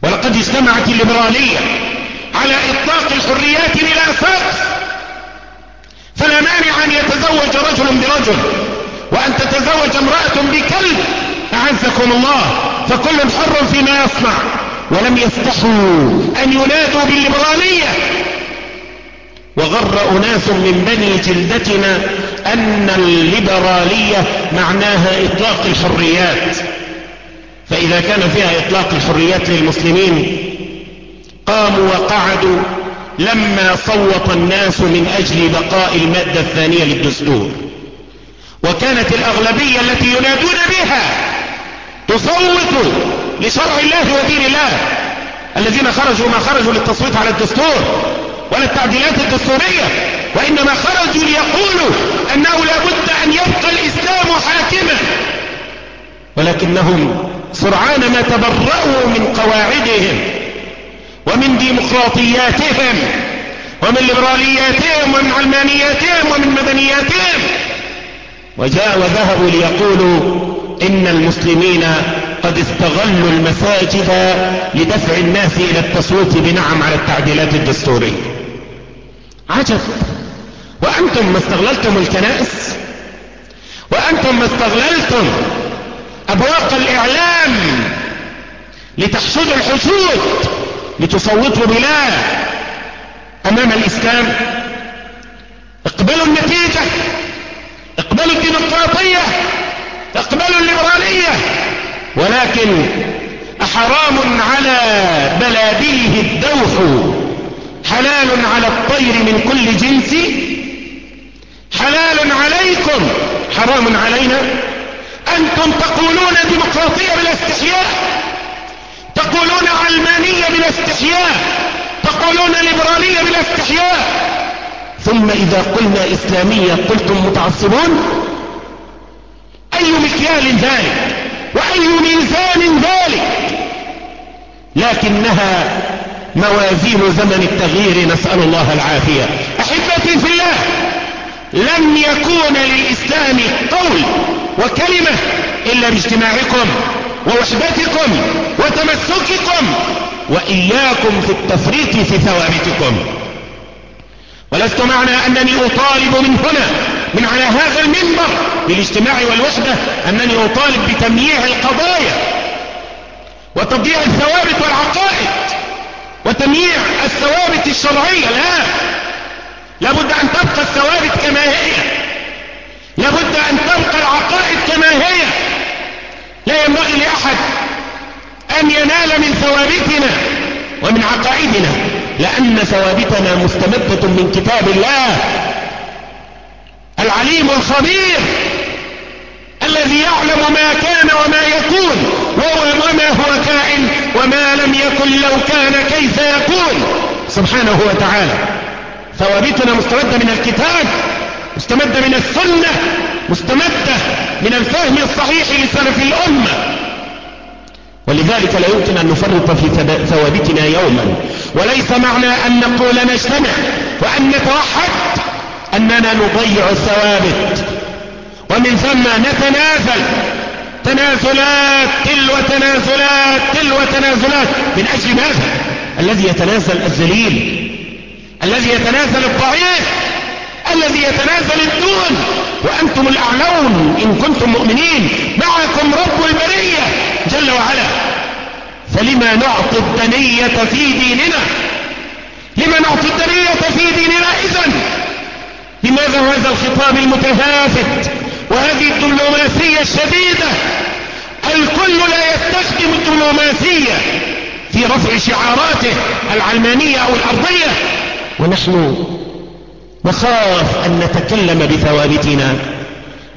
ولقد اجتمعت الليبرالية على إطلاق الحريات بلا سقف فلا مانع أن يتزوج رجل برجل وأن تتزوج امرأة بكلب. أعزكم الله فكل حر فيما يصنع. ولم يستحوا أن ينادوا بالليبرالية. وغر أناس من بني جلدتنا أن الليبرالية معناها إطلاق الحريات. فإذا كان فيها إطلاق الحريات للمسلمين قاموا وقعدوا لما صوت الناس من أجل بقاء المادة الثانية للدستور. وكانت الأغلبية التي ينادون بها تصوت لشرع الله ودين الله الذين خرجوا ما خرجوا للتصويت على الدستور. ولا التعديلات الدستورية وإنما خرجوا ليقولوا أنه لا بد أن يبقى الإسلام حاكما. ولكنهم سرعان ما تبرأوا من قواعدهم ومن ديمقراطياتهم ومن ليبرالياتهم ومن علمانياتهم ومن مدنياتهم. وجاء وذهبوا ليقولوا إن المسلمين قد استغلوا المساجد لدفع الناس إلى التصويت بنعم على التعديلات الدستورية. عجب. وأنتم ما استغللتم الكنائس؟ وأنتم ما استغللتم أبواق الإعلام لتحشدوا الحشود لتصوتوا بلا أمام الإسلام؟ اقبلوا النتيجة اقبلوا الديمقراطية اقبلوا الليبرالية. ولكن أحرام على بلاديه الدوح حلال على الطير من كل جنس. حلال عليكم. حرام علينا. أنتم تقولون ديمقراطية بلا استحياء تقولون علمانية بلا استحياء تقولون ليبرالية بلا استحياء ثم إذا قلنا إسلامية قلتم متعصبون؟ أي مكيال ذلك؟ وأي ميزان ذلك؟ لكنها موازين زمن التغيير نسأل الله العافية. أحبتي في الله لن يكون للإسلام قول وكلمة إلا باجتماعكم ووحدتكم وتمسككم وإياكم في التفريط في ثوابتكم. ولست معنى أنني أطالب من هنا من على هذا المنبر بالاجتماع والوحدة أنني أطالب بتمييع القضايا وتضييع الثوابت والعقائد. وتمييع الثوابت الشرعية لا لابد أن تبقى الثوابت كما هي لابد أن تبقى العقائد كما هي لا ينبغي لأحد أن ينال من ثوابتنا ومن عقائدنا لأن ثوابتنا مستمدة من كتاب الله. العليم الخبير الذي يعلم ما كان وما يكون وما هو كائن وما لم يكن لو كان كيف يكون. سبحانه وتعالى. ثوابتنا مستمدة من الكتاب مستمدة من السنة مستمدة من الفهم الصحيح لسلف الأمة. ولذلك لا يمكن أن نفرط في ثوابتنا يوما. وليس معنى أن نقول نجتمع وأن نتوحد أننا نضيع الثوابت. ومن ثم نتنازل تنازلات تلو تنازلات تلو تنازلات من أجل ماذا؟ الذي يتنازل الذليل الذي يتنازل الضعيف الذي يتنازل الدون. وأنتم الأعلون إن كنتم مؤمنين. معكم رب البرية جل وعلا. فلما نعطي الدنية في ديننا؟ لما نعطي الدنية في ديننا إذن؟ لماذا هذا الخطاب المتهافت؟ وهذه الدبلوماسية الشديدة الكل لا يستخدم الدبلوماسية في رفع شعاراته العلمانية أو الأرضية. ونحن نخاف أن نتكلم بثوابتنا.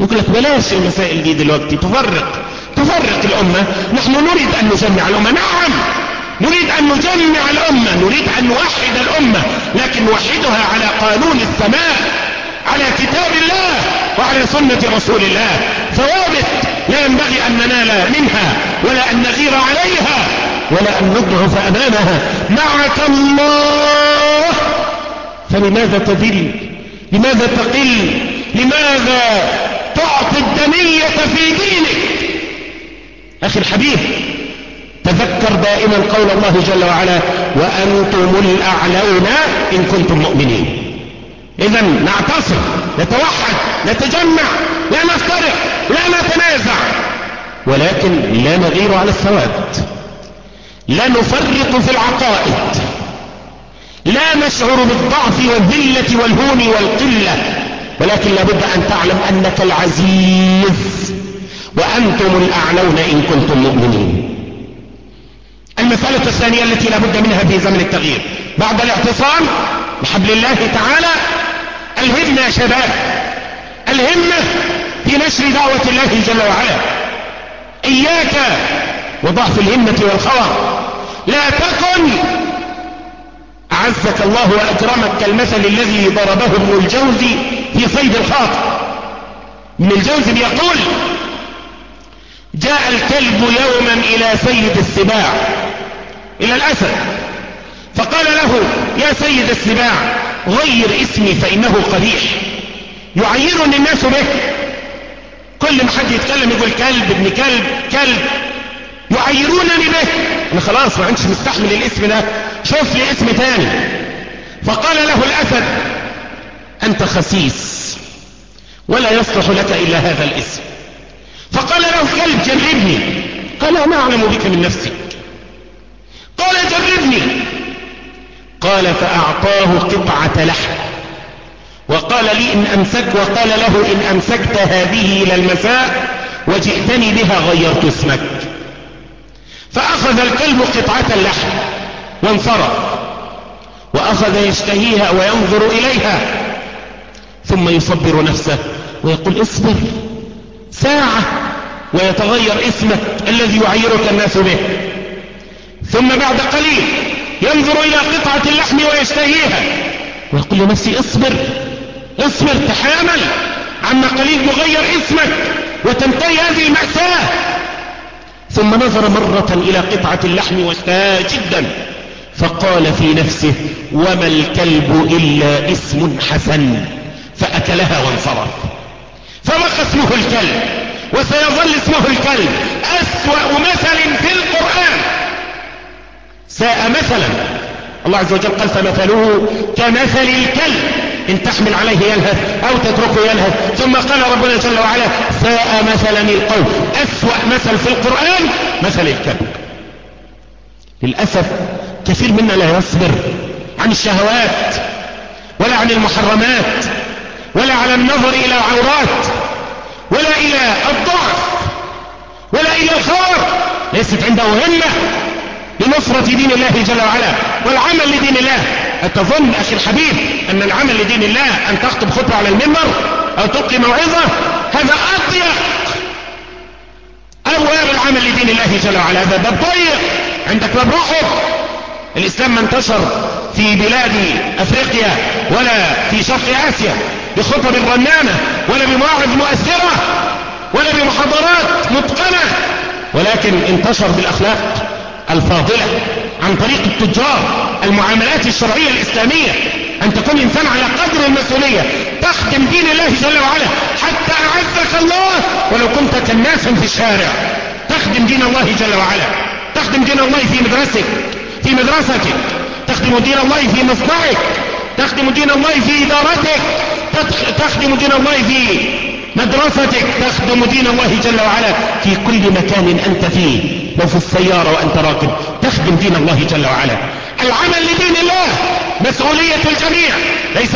يقول لك بلاش المسائل دي دلوقتي تفرق تفرق الأمة. نحن نريد أن نجمع الأمة. نعم نريد أن نجمع الأمة نريد أن نوحد الأمة لكن نوحدها على قانون السماء. على كتاب الله وعلى سنة رسول الله. ثوابت لا ينبغي أن ننال منها ولا أن نغير عليها ولا أن نضعف أمامها. معك الله. فلماذا تذل لماذا تقل؟ لماذا تعطي الدنية في دينك؟ أخي الحبيب تذكر دائما قول الله جل وعلا وأنتم الأعلون إن كنتم مؤمنين. إذا نعتصر نتوحد نتجمع لا نفترق لا نتنازع. ولكن لا نغير على الثوابت لا نفرط في العقائد. لا نشعر بالضعف والذلة والهون والقلة. ولكن لابد أن تعلم أنك العزيز وأنتم الأعلون إن كنتم مؤمنين. المسألة الثانية التي لابد منها في زمن التغيير. بعد الاعتصام بحبل الله تعالى الهمة يا شباب. الهمة في نشر دعوة الله جل وعلا. إياك وضعف الهمة والخوى. لا تكن أعزك الله وأكرمك كالمثل الذي ضربه ابن الجوزي في صيد الخاطر ابن الجوزي بيقول جاء الكلب يوما إلى سيد السباع إلى الأسد. فقال له يا سيد السباع غير اسمي فإنه قبيح. يعيرني الناس به. كل ما حد يتكلم يقول كلب ابن كلب كلب. يعيرونني به. أنا خلاص ما عندش مستحمل الاسم ده. شوف لي اسم تاني. فقال له الأسد أنت خسيس. ولا يصلح لك إلا هذا الاسم. فقال له الكلب جربني. قال ما أعلم بك من نفسك. قال جربني. قال فأعطاه قطعة لحم. وقال لي إن أمسك وقال له إن أمسكت هذه إلى المساء وجئتني بها غيرت اسمك. فأخذ الكلب قطعة اللحم وانصرف وأخذ يشتهيها وينظر إليها ثم يصبر نفسه ويقول اصبر ساعة ويتغير اسمك الذي يعيرك الناس به. ثم بعد قليل ينظر إلى قطعة اللحم ويشتهيها. ويقول لنفسي اصبر اصبر تحامل. عما قليل يغير اسمك وتنتهي هذه المأساة. ثم نظر مرة إلى قطعة اللحم واشتهى جدا. فقال في نفسه وما الكلب إلا اسم حسن. فأكلها وانصرف. فبقى اسمه الكلب وسيظل اسمه الكلب. أسوأ مثل في القرآن. ساء مثلا. الله عز وجل قال فمثله كمثل الكلب إن تحمل عليه يلهث أو تتركه يلهث. ثم قال ربنا جل وعلا ساء مثلا القوم أسوأ مثل في القرآن مثل الكلب. للأسف كثير منا لا يصبر عن الشهوات ولا عن المحرمات ولا على النظر إلى عورات ولا إلى الضعف ولا إلى الخور ليست عنده همة لنصرة دين الله جل وعلا والعمل لدين الله. أتظن أخي الحبيب أن العمل لدين الله أن تخطب خطبة على المنبر أو تلقي موعظة؟ هذا أضيق. أبواب العمل لدين الله جل وعلا. هذا باب ضيق. عندك باب رحب الإسلام ما انتشر في بلاد أفريقيا ولا في شرق آسيا بخطب رنانة ولا بمواعظ مؤثرة ولا بمحاضرات متقنة. ولكن انتشر بالأخلاق. الفاضلة عن طريق التجار المعاملات الشرعية الإسلامية. أن تكون إنسان على قدر المسؤولية. تخدم دين الله جل وعلا حتى أعزك الله. ولو كنت كالناس في الشارع. تخدم دين الله جل وعلا. تخدم دين الله في مدرستك في مدرستك. تخدم دين الله في مصنعك. تخدم دين الله في إدارتك تخدم دين الله في مدرستك تخدم دين الله جل وعلا في كل مكان أنت فيه لو في السيارة وأنت راكب تخدم دين الله جل وعلا. العمل لدين الله مسؤولية الجميع ليس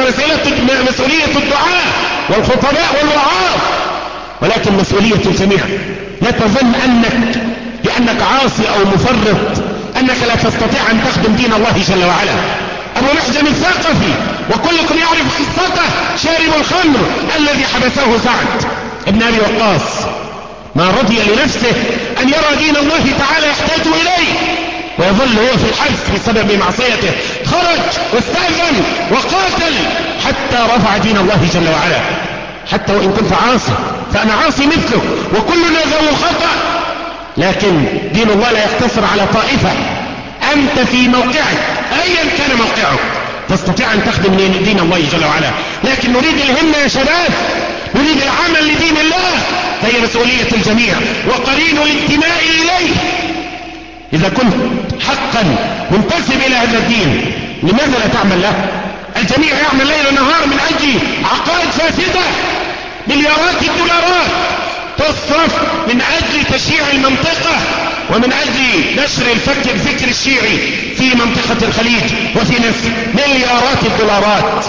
مسؤولية الدعاء والخطباء والوعاظ ولكن مسؤولية الجميع. لا تظن أنك لأنك عاصي أو مفرط أنك لا تستطيع أن تخدم دين الله جل وعلا. محزن الثقفي وكلكم يعرف قصته شارب الخمر الذي حبسه سعد ابن أبي وقاص. ما رضي لنفسه أن يرى دين الله تعالى يحتاج إليه ويظل هو في الحبس بسبب معصيته. خرج واستأذن وقاتل حتى رفع دين الله جل وعلا. حتى وإن كنت عاصي فأنا عاصي مثلك وكلنا ذو خطأ. لكن دين الله لا يقتصر على طائفة. أنت في موقعك. أيا كان موقعك. تستطيع أن تخدم دين الله جل وعلا. لكن نريد الهمة يا شباب. نريد العمل لدين الله. فهي مسؤولية الجميع وقرين الانتماء إليه. إذا كنت حقا منتسب إلى هذا الدين لماذا لا تعمل له؟ الجميع يعمل ليل نهار من أجل عقائد فاسدة. مليارات الدولارات تصرف من أجل تشييع المنطقة. ومن أجل نشر الفك الفكر الشيعي في منطقة الخليج وفي مصر مليارات الدولارات.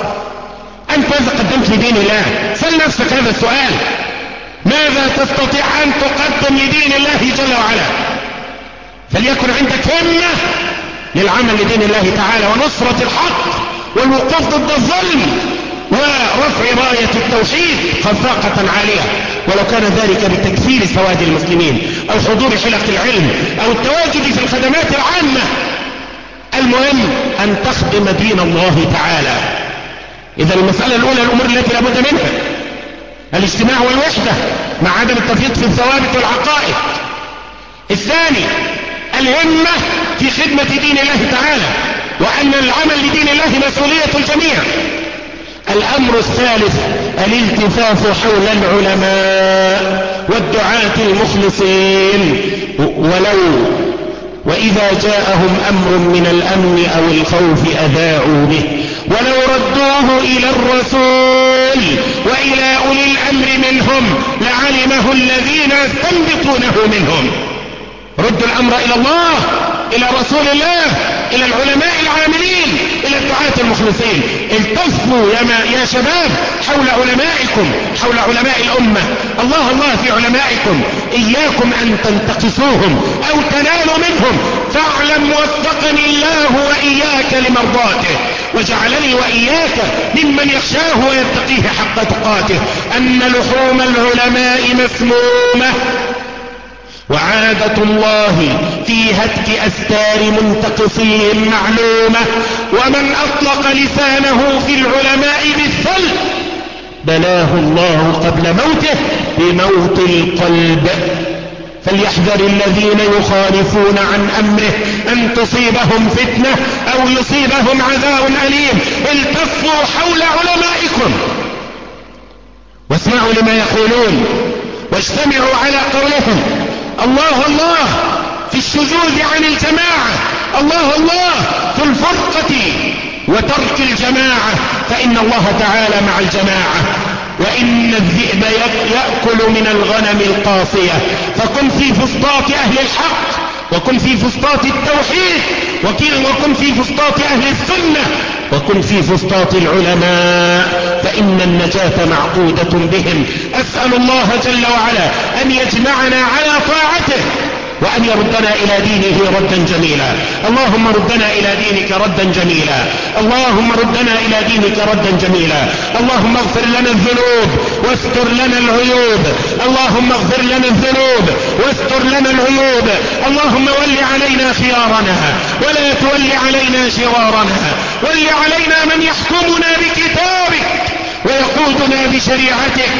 أنت ماذا قدمت لدين الله؟ سل نفسك هذا السؤال. ماذا تستطيع أن تقدم لدين الله جل وعلا؟ فليكن عندك همة للعمل لدين الله تعالى ونصرة الحق والوقوف ضد الظلم. ورفع راية التوحيد خفاقة عالية. ولو كان ذلك بتكفير سواد المسلمين أو حضور حلق العلم أو التواجد في الخدمات العامة. المهم أن تخدم دين الله تعالى. إذا المسألة الأولى الأمور التي لابد منها. الاجتماع والوحدة مع عدم التفريط في الثوابت والعقائد. الثاني الهمة في خدمة دين الله تعالى. وأن العمل لدين الله مسؤولية الجميع. الأمر الثالث الالتفاف حول العلماء والدعاة المخلصين. ولو وإذا جاءهم أمر من الأمن أو الخوف أذاعوا به. ولو ردوه إلى الرسول وإلى أولي الأمر منهم لعلمه الذين يستنبطونه منهم. ردوا الأمر إلى الله إلى رسول الله إلى العلماء العاملين. إلى الدعاة المخلصين. التفوا يا, يا شباب حول علمائكم حول علماء الأمة. الله الله في علمائكم. إياكم أن تنتقصوهم أو تنالوا منهم. فاعلم وفقني الله وإياك لمرضاته. وجعلني وإياك ممن يخشاه ويتقيه حق تقاته. أن لحوم العلماء مسمومة. وعادة الله في هتك أستار منتقصين معلومة ومن أطلق لسانه في العلماء بالثل بلاه الله قبل موته بموت القلب. فليحذر الذين يخالفون عن أمره أن تصيبهم فتنة أو يصيبهم عذاب أليم. التفوا حول علمائكم. واسمعوا لما يقولون واجتمعوا على قولهم. الله الله في الشذوذ عن الجماعة. الله الله في الفرقة وترك الجماعة. فإن الله تعالى مع الجماعة. وإن الذئب يأكل من الغنم القاصية. فكن في فسطاط أهل الحق. وكن في فسطاط التوحيد. وكن في فسطاط أهل السنة. وكن في فسطاط العلماء. فإن النجاة معقودة بهم. أسأل الله جل وعلا أن يجمعنا على طاعته وأن يردنا إلى دينه ردا جميلا. اللهم ردنا إلى دينك ردا جميلا. اللهم ردنا إلى دينك ردا جميلا. اللهم اغفر لنا الذنوب واستر لنا العيوب. اللهم اغفر لنا الذنوب واستر لنا العيوب. اللهم ول علينا خيارنا ولا تول علينا شرارنا. ول علينا من يحكمنا بكتابك. ويقودنا بشريعتك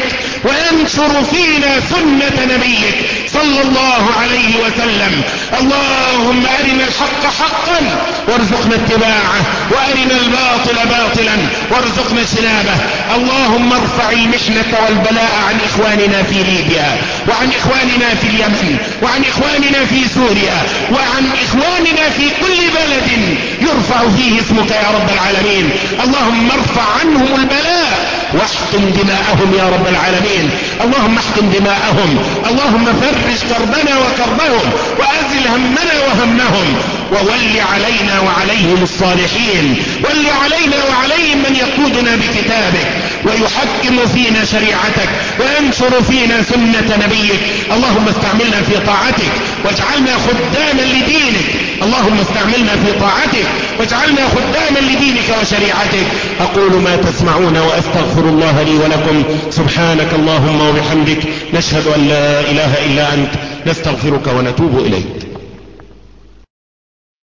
وينشر فينا سنة نبيك صلى الله عليه وسلم. اللهم أرنا الحق حقا وارزقنا اتباعه وأرنا الباطل باطلا وارزقنا اجتنابه. اللهم ارفع المحنة والبلاء عن إخواننا في ليبيا وعن إخواننا في اليمن وعن إخواننا في سوريا وعن إخواننا في كل بلد يرفع فيه اسمك يا رب العالمين. اللهم ارفع عنهم البلاء واحقن دماءهم يا رب العالمين. اللهم احقن دماءهم. اللهم فرج كربنا وكربهم وأزل همنا وهمهم. وول علينا وعليهم الصالحين. ول علينا وعليهم من يقودنا بكتابك. ويحكم فينا شريعتك. وينشر فينا سنة نبيك. اللهم استعملنا في طاعتك. واجعلنا خداما لدينك. اللهم استعملنا في طاعتك. واجعلنا خداما لدينك وشريعتك. أقول ما تسمعون واستغفر الله لي ولكم. سبحانك اللهم وبحمدك. نشهد أن لا إله إلا أنت. نستغفرك ونتوب إليك.